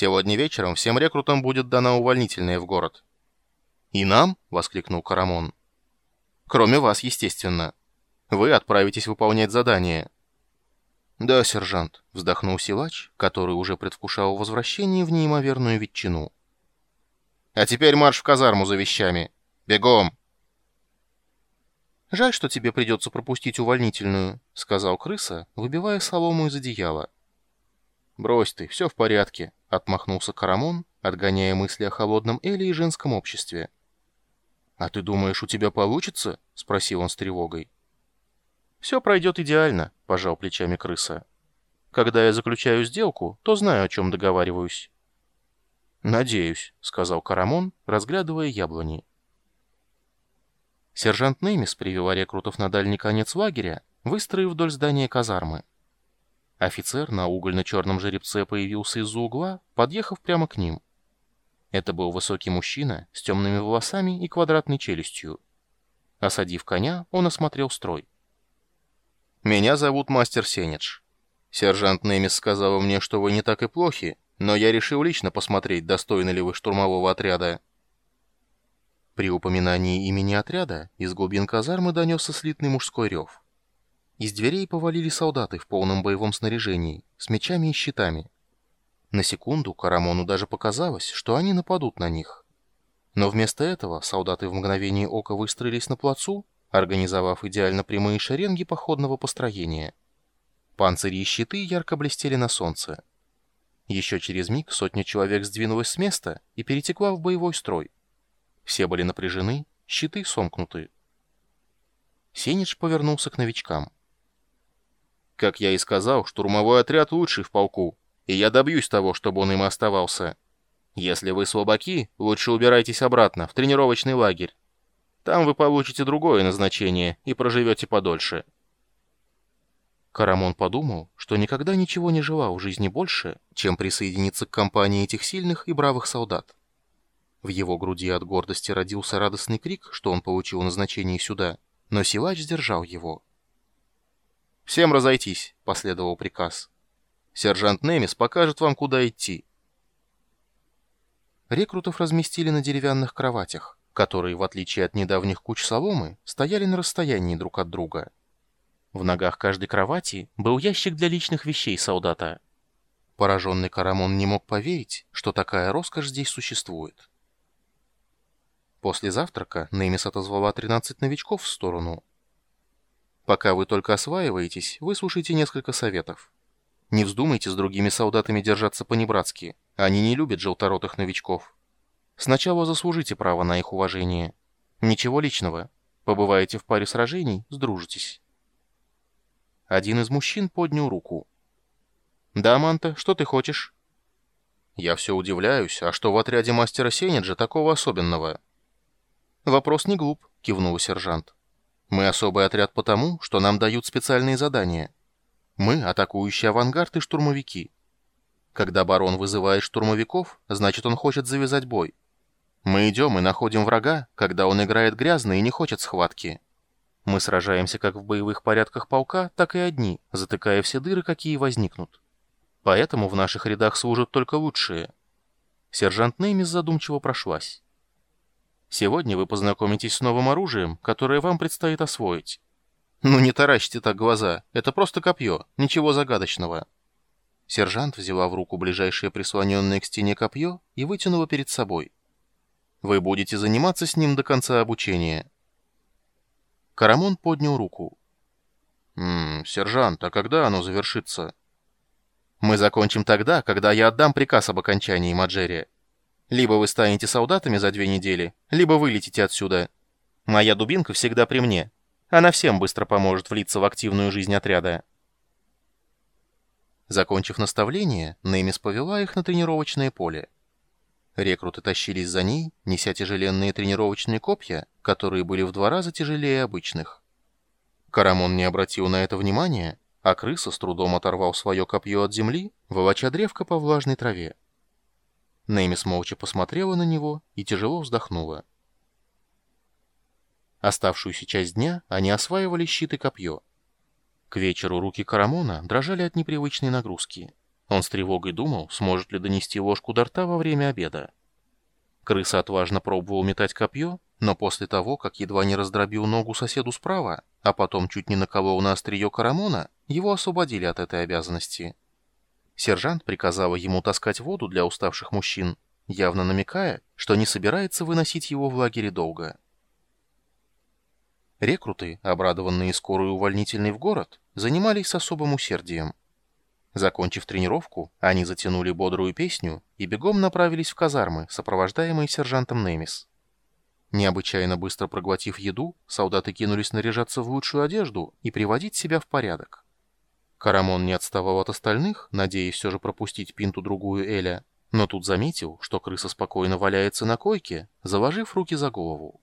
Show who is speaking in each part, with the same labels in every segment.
Speaker 1: Сегодня вечером всем рекрутам будет дана увольнительная в город». «И нам?» — воскликнул Карамон. «Кроме вас, естественно. Вы отправитесь выполнять задание». «Да, сержант», — вздохнул силач, который уже предвкушал возвращение в неимоверную ветчину. «А теперь марш в казарму за вещами. Бегом!» «Жаль, что тебе придется пропустить увольнительную», — сказал крыса, выбивая солому из одеяла. «Брось ты, все в порядке», — отмахнулся Карамон, отгоняя мысли о холодном Эле и женском обществе. «А ты думаешь, у тебя получится?» — спросил он с тревогой. «Все пройдет идеально», — пожал плечами крыса. «Когда я заключаю сделку, то знаю, о чем договариваюсь». «Надеюсь», — сказал Карамон, разглядывая яблони. Сержант Немис привела рекрутов на дальний конец лагеря, выстроив вдоль здания казармы. Офицер на угольно-черном жеребце появился из-за угла, подъехав прямо к ним. Это был высокий мужчина с темными волосами и квадратной челюстью. Осадив коня, он осмотрел строй. «Меня зовут Мастер Сенедж. Сержант Немис сказала мне, что вы не так и плохи, но я решил лично посмотреть, достойны ли вы штурмового отряда». При упоминании имени отряда из глубин казармы донесся слитный мужской рев. Из дверей повалили солдаты в полном боевом снаряжении, с мечами и щитами. На секунду Карамону даже показалось, что они нападут на них. Но вместо этого солдаты в мгновение ока выстроились на плацу организовав идеально прямые шеренги походного построения. Панцири и щиты ярко блестели на солнце. Еще через миг сотня человек сдвинулась с места и перетекла в боевой строй. Все были напряжены, щиты сомкнуты. Сенич повернулся к новичкам. «Как я и сказал, штурмовой отряд лучший в полку, и я добьюсь того, чтобы он им оставался. Если вы слабаки, лучше убирайтесь обратно, в тренировочный лагерь. Там вы получите другое назначение и проживете подольше». Карамон подумал, что никогда ничего не желал в жизни больше, чем присоединиться к компании этих сильных и бравых солдат. В его груди от гордости родился радостный крик, что он получил назначение сюда, но силач сдержал его. «Всем разойтись», — последовал приказ. «Сержант Немис покажет вам, куда идти». Рекрутов разместили на деревянных кроватях которые, в отличие от недавних куч соломы, стояли на расстоянии друг от друга. В ногах каждой кровати был ящик для личных вещей солдата. Пораженный Карамон не мог поверить, что такая роскошь здесь существует. После завтрака Неймис отозвала 13 новичков в сторону. «Пока вы только осваиваетесь, выслушайте несколько советов. Не вздумайте с другими солдатами держаться по-небратски, они не любят желторотых новичков». Сначала заслужите право на их уважение. Ничего личного. Побываете в паре сражений, сдружитесь. Один из мужчин поднял руку. «Да, Манта, что ты хочешь?» «Я все удивляюсь, а что в отряде мастера Сенеджа такого особенного?» «Вопрос не глуп», — кивнул сержант. «Мы особый отряд потому, что нам дают специальные задания. Мы — атакующие авангард и штурмовики. Когда барон вызывает штурмовиков, значит, он хочет завязать бой. Мы идем и находим врага, когда он играет грязно и не хочет схватки. Мы сражаемся как в боевых порядках полка, так и одни, затыкая все дыры, какие возникнут. Поэтому в наших рядах служат только лучшие. Сержант Неймис задумчиво прошлась. Сегодня вы познакомитесь с новым оружием, которое вам предстоит освоить. Ну не таращите так глаза, это просто копье, ничего загадочного. Сержант взяла в руку ближайшее прислоненное к стене копье и вытянула перед собой. Вы будете заниматься с ним до конца обучения». Карамон поднял руку. «Ммм, сержант, а когда оно завершится?» «Мы закончим тогда, когда я отдам приказ об окончании, Маджери. Либо вы станете солдатами за две недели, либо вылетите отсюда. Моя дубинка всегда при мне. Она всем быстро поможет влиться в активную жизнь отряда». Закончив наставление, Немис повела их на тренировочное поле. Рекруты тащились за ней, неся тяжеленные тренировочные копья, которые были в два раза тяжелее обычных. Карамон не обратил на это внимания, а крыса с трудом оторвал свое копье от земли, волоча древко по влажной траве. Неймис молча посмотрела на него и тяжело вздохнула. Оставшуюся часть дня они осваивали щит и копье. К вечеру руки Карамона дрожали от непривычной нагрузки. Он с тревогой думал, сможет ли донести ложку до рта во время обеда. Крыса отважно пробовал метать копье, но после того, как едва не раздробил ногу соседу справа, а потом чуть не наколол на острие Карамона, его освободили от этой обязанности. Сержант приказал ему таскать воду для уставших мужчин, явно намекая, что не собирается выносить его в лагере долго. Рекруты, обрадованные скорой увольнительной в город, занимались с особым усердием. Закончив тренировку, они затянули бодрую песню и бегом направились в казармы, сопровождаемые сержантом Немис. Необычайно быстро проглотив еду, солдаты кинулись наряжаться в лучшую одежду и приводить себя в порядок. Карамон не отставал от остальных, надеясь все же пропустить пинту-другую Эля, но тут заметил, что крыса спокойно валяется на койке, заложив руки за голову.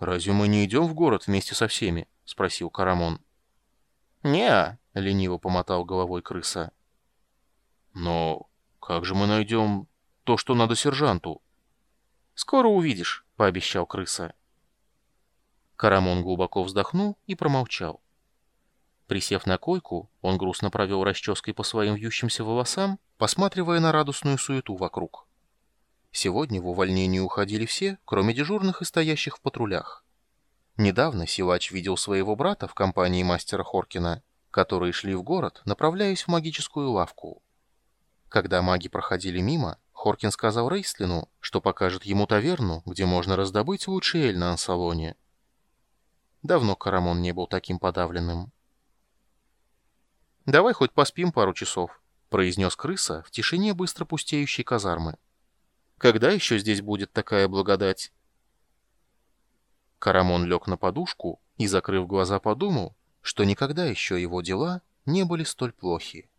Speaker 1: «Разве мы не идем в город вместе со всеми?» — спросил Карамон.
Speaker 2: «Не-а»,
Speaker 1: лениво помотал головой крыса. «Но как же мы найдем то, что надо сержанту?»
Speaker 2: «Скоро увидишь», — пообещал крыса.
Speaker 1: Карамон глубоко вздохнул и промолчал. Присев на койку, он грустно провел расческой по своим вьющимся волосам, посматривая на радостную суету вокруг. Сегодня в увольнении уходили все, кроме дежурных и стоящих в патрулях. Недавно силач видел своего брата в компании мастера Хоркина, которые шли в город, направляясь в магическую лавку. Когда маги проходили мимо, Хоркин сказал Рейслину, что покажет ему таверну, где можно раздобыть лучший эль на ансалоне. Давно Карамон не был таким подавленным. «Давай хоть поспим пару часов», — произнес крыса в тишине быстро пустеющей казармы. «Когда еще здесь будет такая благодать?» Карамон лег на подушку и, закрыв глаза, подумал, что никогда еще его дела не были столь плохи.